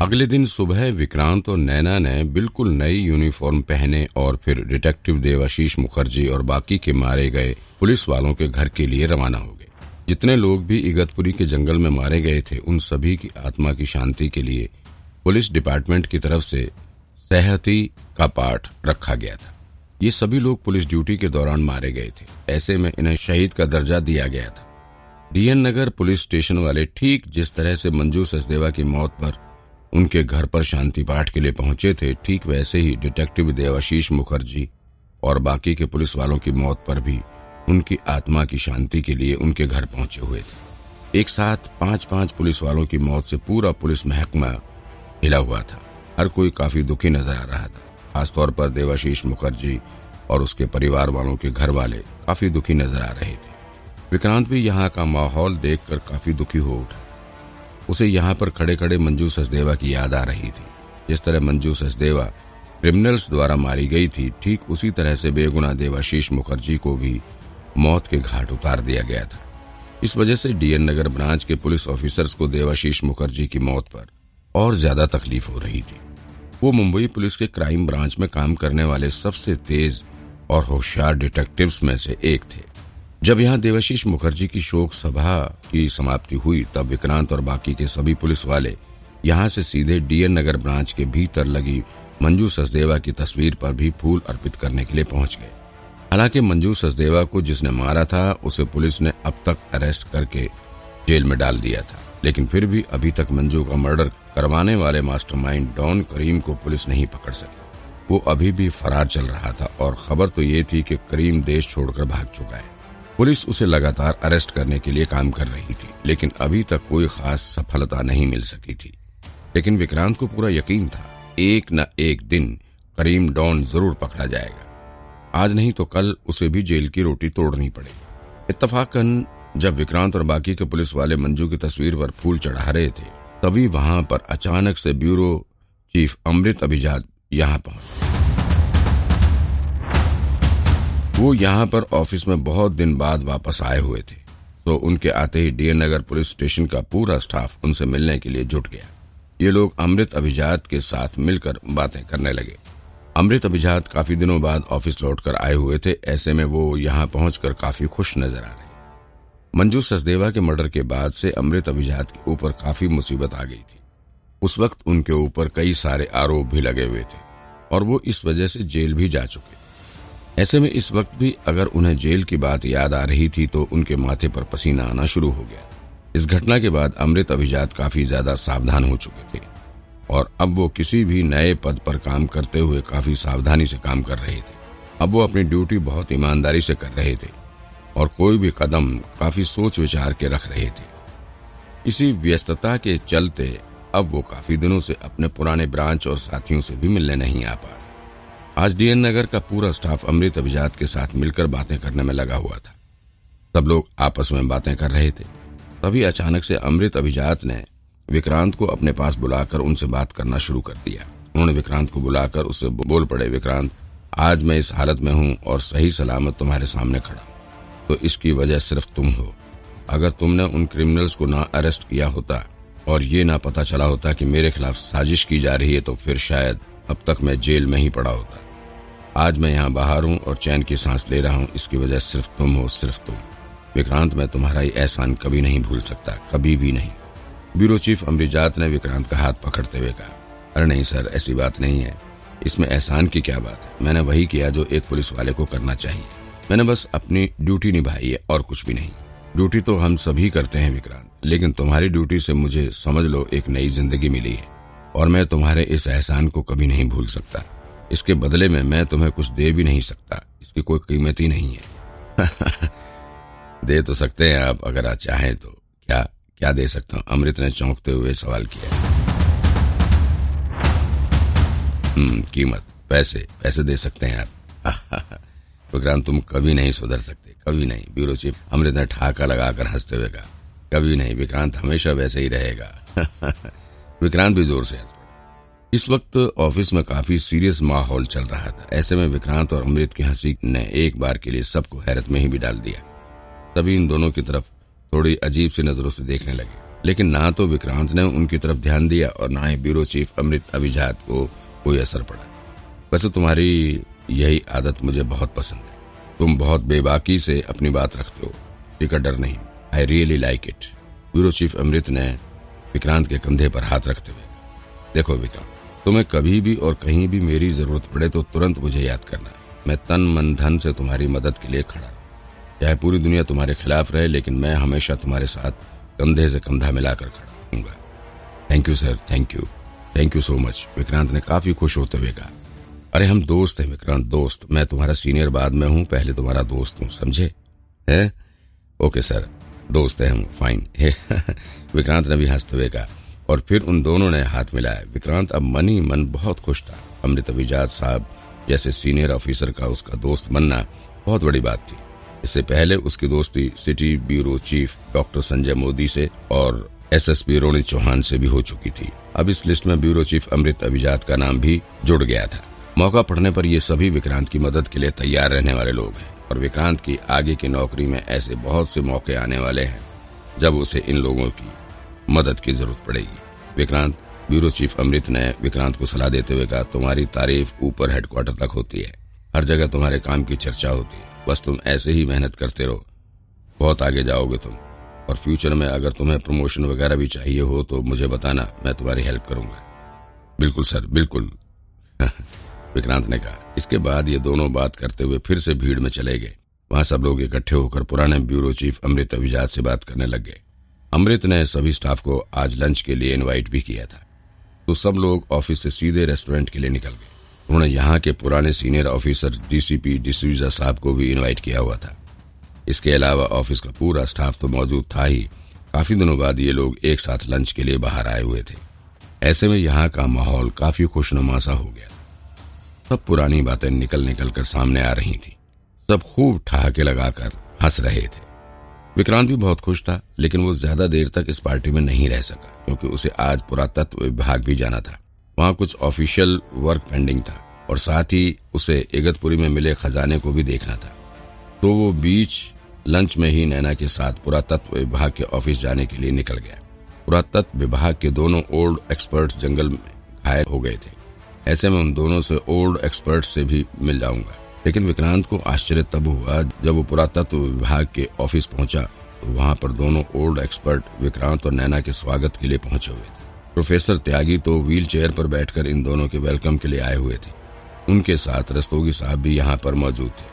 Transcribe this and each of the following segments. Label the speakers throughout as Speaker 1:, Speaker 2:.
Speaker 1: अगले दिन सुबह विक्रांत और नैना ने बिल्कुल नई यूनिफॉर्म पहने और फिर डिटेक्टिव देवाशीष मुखर्जी और बाकी के मारे गए पुलिस वालों के घर के लिए रवाना हो गए। जितने लोग भी इगतपुरी के जंगल में मारे गए थे, उन सभी की आत्मा की शांति के लिए पुलिस डिपार्टमेंट की तरफ़ से सहती का पाठ रखा गया था। ये सभी लोग पुलिस ड्यूटी के दौरान मारे गए थे। ऐसे में इन्हें शहीद का दर्जा दिया गया था। डीएन नगर पुलिस स्टेशन वाले ठीक जिस तरह से मंजू सचदेवा की मौत पर उनके घर पर शांति पाठ के लिए पहुँचे थे, ठीक वैसे ही डिटेक्टिव देवाशीष मुखर्जी और बाकी के पुलिस वालों की मौत पर भी उनकी आत्मा की शांति के लिए उनके घर पहुँचे हुए थे। एक साथ पाँच पाँच पुलिस वालों की मौत से पूरा पुलिस महकमा हिला हुआ था। हर कोई काफ़ी दुखी नज़र आ रहा था। खासतौर पर देवाशीष मुखर्जी और उसके परिवार वालों के घर वाले काफ़ी दुखी नज़र आ रहे थे। विक्रांत भी यहाँ का माहौल देखकर काफ़ी दुखी हो उठा। उसे यहाँ पर खड़े खड़े मंजू सचदेवा की याद आ रही थी। जिस तरह मंजू सचदेवा क्रिमिनल्स द्वारा मारी गई थी, ठीक उसी तरह से बेगुना देवाशीष मुखर्जी को भी मौत के घाट उतार दिया गया था। इस वजह से डीएन नगर ब्रांच के पुलिस ऑफिसर्स को देवाशीष मुखर्जी की मौत पर और ज़्यादा तकलीफ़ हो रही थी। वो मुंबई पुलिस के क्राइम ब्रांच में काम करने वाले सबसे तेज और होशियार डिटेक्टिव्स में से एक थे। जब यहाँ देवाशीष मुखर्जी की शोक सभा की समाप्ति हुई, तब विक्रांत और बाकी के सभी पुलिस वाले यहाँ से सीधे डीएन नगर ब्रांच के भीतर लगी मंजू सचदेवा की तस्वीर पर भी फूल अर्पित करने के लिए पहुँच गए। हालाँकि मंजू सचदेवा को जिसने मारा था, उसे पुलिस ने अब तक अरेस्ट करके जेल में डाल दिया था। लेकिन फिर भी अभी तक मंजू का मर्डर करवाने वाले मास्टरमाइंड डॉन करीम को पुलिस नहीं पकड़ सकी। वो अभी भी फरार चल रहा था और खबर तो ये थी कि करीम देश छोड़कर भाग चुका है। पुलिस उसे लगातार अरेस्ट करने के लिए काम कर रही थी, लेकिन अभी तक कोई खास सफलता नहीं मिल सकी थी। लेकिन विक्रांत को पूरा यकीन था, एक न एक दिन करीम डॉन ज़रूर पकड़ा जाएगा। आज नहीं तो कल उसे भी जेल की रोटी तोड़नी पड़ेगी। इतफाकन जब विक्रांत और बाकी के पुलिस वाले मंजू की तस्वीर पर फूल चढ़ा रहे थे, तभी वहाँ पर अचानक से ब्यूरो चीफ अमृत अभिजात यहाँ पहुँचे। वो यहाँ पर ऑफ़िस में बहुत दिन बाद वापस आए हुए थे। तो उनके आते ही डीएन नगर पुलिस स्टेशन का पूरा स्टाफ उनसे मिलने के लिए जुट गया। ये लोग अमृत अभिजात के साथ मिलकर बातें करने लगे। अमृत अभिजात काफ़ी दिनों बाद ऑफ़िस लौटकर आए हुए थे, ऐसे में वो यहाँ पहुंचकर काफ़ी खुश नज़र आ रहे मंजू ससदेवा के मर्डर के बाद से अमृत अभिजात के ऊपर काफ़ी मुसीबत आ गई थी। उस वक्त उनके ऊपर कई सारे आरोप भी लगे हुए थे, और वो इस वजह से जेल भी जा चुके। ऐसे में इस वक्त भी अगर उन्हें जेल की बात याद आ रही थी तो उनके माथे पर पसीना आना शुरू हो गया। इस घटना के बाद अमृत अभिजात काफ़ी ज़्यादा सावधान हो चुके थे और अब वो किसी भी नए पद पर काम करते हुए काफ़ी सावधानी से काम कर रहे थे। अब वो अपनी ड्यूटी बहुत ईमानदारी से कर रहे थे और कोई भी कदम काफ़ी सोच विचार के रख रहे थे। इसी व्यस्तता के चलते अब वो काफ़ी दिनों से अपने पुराने ब्रांच और साथियों से भी मिलने नहीं आ पा रहे। आज डीएन नगर का पूरा स्टाफ अमृत अभिजात के साथ मिलकर बातें करने में लगा हुआ था। सब लोग आपस में बातें कर रहे थे। तभी अचानक से अमृत अभिजात ने विक्रांत को अपने पास बुलाकर उनसे बात करना शुरू कर दिया। उन्होंने विक्रांत को बुलाकर उससे बोल पड़े, विक्रांत, आज मैं इस हालत में हूँ और सही सलामत तुम्हारे सामने खड़ा तो इसकी वजह सिर्फ़ तुम हो। अगर तुमने उन क्रिमिनल्स को ना अरेस्ट किया होता और ये ना पता चला होता कि मेरे खिलाफ साजिश की जा रही है तो फिर शायद अब तक मैं जेल में ही पड़ा होता। आज मैं यहाँ बाहर हूँ और चैन की सांस ले रहा हूँ, इसकी वजह सिर्फ़ तुम हो, सिर्फ़ तुम। विक्रांत, मैं तुम्हारा ये एहसान कभी नहीं भूल सकता, कभी भी नहीं। ब्यूरो चीफ अमरीजात ने विक्रांत का हाथ पकड़ते हुए कहा, अरे नहीं सर, ऐसी बात नहीं है। इसमें एहसान की क्या बात है? मैंने वही किया जो एक पुलिस वाले को करना चाहिए। मैंने बस अपनी ड्यूटी निभाई है और कुछ भी नहीं। ड्यूटी तो हम सभी करते हैं विक्रांत, लेकिन तुम्हारी ड्यूटी से मुझे समझ लो, एक नई ज़िंदगी मिली है। और मैं तुम्हारे इस एहसान को कभी नहीं भूल सकता। इसके बदले में मैं तुम्हें कुछ दे भी नहीं सकता। इसकी कोई कीमत ही नहीं है। दे तो सकते हैं आप, अगर आप चाहें तो। क्या क्या दे सकता हूँ? अमृत ने चौंकते हुए सवाल किया। हम्म कीमत। पैसे पैसे दे सकते हैं आप। विक्रांत तुम कभी नहीं सुधर सकते, कभी नहीं। ब्यूरो चीफ अमृत ने ठाका लगाकर हँसते हुए कहा, कभी नहीं, विक्रांत हमेशा वैसे ही रहेगा। विक्रांत भी ज़ोर से हंस इस वक्त ऑफ़िस में काफ़ी सीरियस माहौल चल रहा था। ऐसे में विक्रांत और अमृत की हँसी ने एक बार के लिए सबको हैरत में ही भी डाल दिया। तभी इन दोनों की तरफ़ थोड़ी अजीब सी नज़रों से देखने लगे। लेकिन ना तो विक्रांत ने उनकी तरफ़ ध्यान दिया और ना ही ब्यूरो चीफ अमृत अभिजात को कोई असर पड़ा। वैसे तुम्हारी यही आदत मुझे बहुत पसंद है। तुम बहुत बेबाकी से अपनी बात रखते हो। किसी डर नहीं। I really like it bureau chief Amrit ने विक्रांत के कंधे पर हाथ रखते हुए देखो विक्रांत तुम्हें कभी भी और कहीं भी मेरी ज़रूरत पड़े तो तुरंत मुझे याद करना। मैं तन मन धन से तुम्हारी मदद के लिए खड़ा चाहे पूरी दुनिया तुम्हारे खिलाफ रहे, लेकिन मैं हमेशा तुम्हारे साथ कंधे से कंधा मिलाकर खड़ा रहूँगा। Thank you sir thank you thank you so much Vikrant ने काफ़ी खुश होते हुए कहा, अरे, हम दोस्त हैं विक्रांत, दोस्त। मैं तुम्हारा सीनियर बाद में हूँ, पहले तुम्हारा दोस्त हूँ, समझे? है? ओके सर दोस्त है हम फाइन विक्रांत ने भी हँसते हुए कहा और फिर उन दोनों ने हाथ मिलाया। विक्रांत अब मन ही मन बहुत खुश था। अमृत अभिजात साहब जैसे सीनियर ऑफिसर का उसका दोस्त बनना बहुत बड़ी बात थी। इससे पहले उसकी दोस्ती city bureau chief doctor Sanjay Modi से और एसएसपी रोनित चौहान से भी हो चुकी थी। अब इस लिस्ट में ब्यूरो चीफ अमृत अभिजात का नाम भी जुड़ गया था। मौका पड़ने पर ये सभी विक्रांत की मदद के लिए तैयार रहने वाले लोग हैं और विक्रांत की आगे की नौकरी में ऐसे बहुत से मौके आने वाले हैं जब उसे इन लोगों की मदद की ज़रूरत पड़ेगी। विक्रांत, ब्यूरो चीफ अमृत ने विक्रांत को सलाह देते हुए कहा, तुम्हारी तारीफ़ ऊपर हेडक्वार्टर तक होती है। हर जगह तुम्हारे काम की चर्चा होती है। बस तुम ऐसे ही मेहनत करते रहो। बहुत आगे जाओगे तुम। और फ्यूचर में अगर तुम्हें प्रमोशन वगैरह भी चाहिए हो तो मुझे बताना, मैं तुम्हारी हेल्प करूँगा। बिल्कुल, सर, बिल्कुल। विक्रांत ने कहा, इसके बाद ये दोनों बात करते हुए फिर से भीड़ में चले गए। वहाँ सब लोग इकट्ठे होकर पुराने ब्यूरो चीफ अमृत अभिजात से बात करने लग गए। अमृत ने सभी स्टाफ को आज लंच के लिए इनवाइट भी किया था। तो सब लोग ऑफ़िस से सीधे रेस्टोरेंट के लिए निकल गए। उन्होंने यहाँ के पुराने सीनियर ऑफिसर डीसीपी डिसूजा साहब को भी इनवाइट किया हुआ था। इसके अलावा ऑफ़िस का पूरा स्टाफ तो मौजूद था ही। काफ़ी दिनों बाद ये लोग एक साथ लंच के लिए बाहर आए हुए थे। ऐसे में यहाँ का माहौल काफ़ी खुशनुमा सा हो गया। सब पुरानी बातें निकल निकल कर सामने आ रही थी। सब खूब ठहाके लगाकर हंस रहे थे। विक्रांत भी बहुत खुश था, लेकिन वो ज़्यादा देर तक इस पार्टी में नहीं रह सका, क्योंकि उसे आज पुरातत्व विभाग भी जाना था। वहाँ कुछ ऑफिशियल वर्क पेंडिंग था, और साथ ही उसे इगतपुरी में मिले खजाने को भी देखना था। तो वो बीच लंच में ही नैना के साथ पुरातत्व विभाग के ऑफ़िस जाने के लिए निकल गया। पुरातत्व विभाग के दोनों ओल्ड एक्सपर्ट जंगल में घायल हो गए थे। ऐसे में उन दोनों से ओल्ड एक्सपर्ट से भी मिल जाऊँगा। लेकिन विक्रांत को आश्चर्य तब हुआ जब वो पुरातत्व विभाग के ऑफ़िस पहुँचा। तो वहाँ पर दोनों ओल्ड एक्सपर्ट विक्रांत और नैना के स्वागत के लिए पहुँचे हुए थे। प्रोफेसर त्यागी तो व्हील चेयर पर बैठकर इन दोनों के वेलकम के लिए आए हुए थे। उनके साथ रस्तोगी साहब भी यहाँ पर मौजूद थे।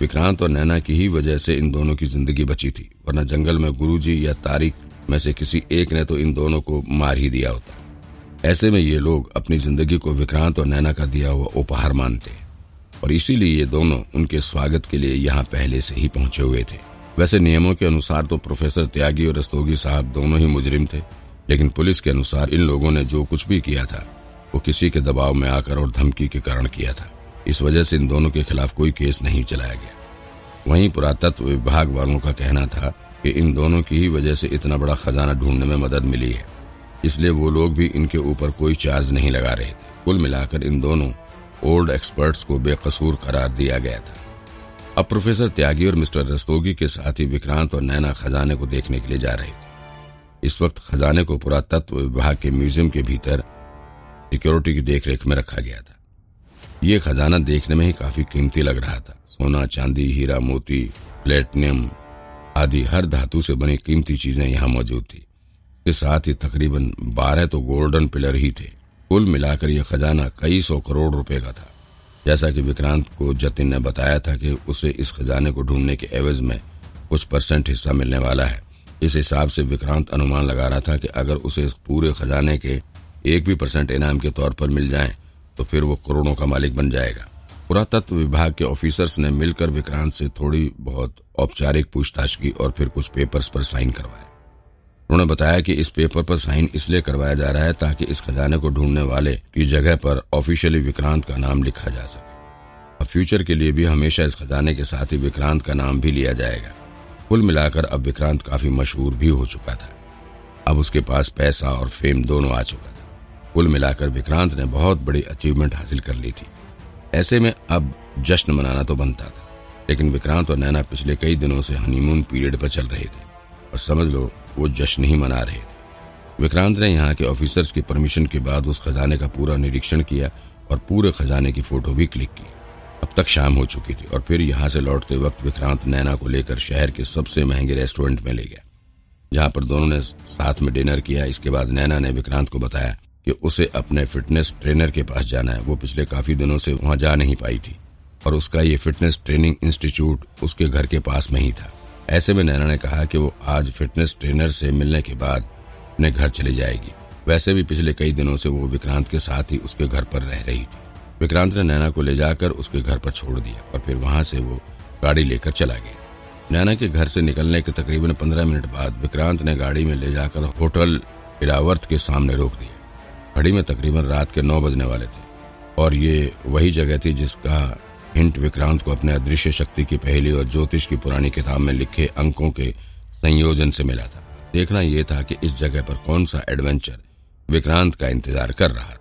Speaker 1: विक्रांत और नैना की ही वजह से इन दोनों की ज़िंदगी बची थी, वरना जंगल में गुरुजी या तारिक में से किसी एक ने तो इन दोनों को मार ही दिया होता। ऐसे में ये लोग अपनी ज़िंदगी को विक्रांत और नैना का दिया हुआ उपहार मानते। और इसीलिए ये दोनों उनके स्वागत के लिए यहाँ पहले से ही पहुँचे हुए थे। वैसे नियमों के अनुसार तो प्रोफेसर त्यागी और रस्तोगी साहब दोनों ही मुजरिम थे, लेकिन पुलिस के अनुसार इन लोगों ने जो कुछ भी किया था, वो किसी के दबाव में आकर और धमकी के कारण किया था। इस वजह से इन दोनों के खिलाफ कोई केस नहीं चलाया गया। वहीं पुरातत्व विभाग वालों का कहना था कि इन दोनों की ही वजह से इतना बड़ा खजाना ढूँढने में मदद मिली है। इसलिए वो लोग भी इनके ऊपर कोई चार्ज नहीं लगा रहे थे। कुल मिलाकर इन दोनों ओल्ड एक्सपर्ट्स को बेकसूर करार दिया गया था। अब प्रोफेसर त्यागी और मिस्टर रस्तोगी के साथ ही विक्रांत और नैना खजाने को देखने के लिए जा रहे थे। इस वक्त खजाने को पुरातत्व विभाग के म्यूज़ियम के भीतर सिक्योरिटी की देखरेख में रखा गया था। ये खजाना देखने में ही काफ़ी कीमती लग रहा था। सोना, चांदी, हीरा, मोती प्लेटिनियम आदि हर धातु से बनी कीमती चीज़ें यहाँ मौजूद थी। इसके साथ ही तकरीबन बारह तो गोल्डन पिलर ही थे। कुल मिलाकर यह खजाना कई सौ करोड़ रुपए का था। जैसा कि विक्रांत को जतिन ने बताया था कि उसे इस खजाने को ढूँढने के एवज में कुछ परसेंट हिस्सा मिलने वाला है। इस हिसाब से विक्रांत अनुमान लगा रहा था कि अगर उसे इस पूरे खजाने के एक भी परसेंट इनाम के तौर पर मिल जाए तो फिर वो करोड़ों का मालिक बन जाएगा। पुरातत्व विभाग के ऑफिसर्स ने मिलकर विक्रांत से थोड़ी बहुत औपचारिक पूछताछ की और फिर कुछ पेपर्स पर साइन करवाए। उन्होंने बताया कि इस पेपर पर साइन इसलिए करवाया जा रहा है ताकि इस खजाने को ढूँढने वाले की जगह पर ऑफिशियली विक्रांत का नाम लिखा जा सके। अब फ्यूचर के लिए भी हमेशा इस खजाने के साथ ही विक्रांत का नाम भी लिया जाएगा। कुल मिलाकर अब विक्रांत काफ़ी मशहूर भी हो चुका था। अब उसके पास पैसा और फेम दोनों आ चुका था। कुल मिलाकर विक्रांत ने बहुत बड़ी अचीवमेंट हासिल कर ली थी। ऐसे में अब जश्न मनाना तो बनता था, लेकिन विक्रांत और नैना पिछले कई दिनों से हनीमून पीरियड पर चल रहे थे। और समझ लो, वो जश्न ही मना रहे थे। विक्रांत ने यहाँ के ऑफिसर्स की परमिशन के बाद उस खजाने का पूरा निरीक्षण किया और पूरे खजाने की फ़ोटो भी क्लिक की। अब तक शाम हो चुकी थी और फिर यहाँ से लौटते वक्त विक्रांत नैना को लेकर शहर के सबसे महँगे रेस्टोरेंट में ले गया, जहाँ पर दोनों ने साथ में डिनर किया। इसके बाद नैना ने विक्रांत को बताया कि उसे अपने फिटनेस ट्रेनर के पास जाना है। वो पिछले काफ़ी दिनों से वहाँ जा नहीं पाई थी और उसका ये फिटनेस ट्रेनिंग इंस्टीट्यूट उसके घर के पास में ही था। ऐसे में नैना ने कहा कि वो आज फिटनेस ट्रेनर से मिलने के बाद अपने घर चली जाएगी। वैसे भी पिछले कई दिनों से वो विक्रांत के साथ ही उसके घर पर रह रही थी। विक्रांत ने नैना को ले जाकर उसके घर पर छोड़ दिया और फिर वहाँ से वो गाड़ी लेकर चला गया। नैना के घर से निकलने के तकरीबन पंद्रह मिनट बाद विक्रांत ने गाड़ी में ले जाकर होटल इरावर्त के सामने रोक दिया। घड़ी में तकरीबन रात के नौ बजने वाले थे और ये वही जगह थी जिसका हिंट विक्रांत को अपने अदृश्य शक्ति की पहली और ज्योतिष की पुरानी किताब में लिखे अंकों के संयोजन से मिला था। देखना यह था कि इस जगह पर कौन सा एडवेंचर विक्रांत का इंतज़ार कर रहा था।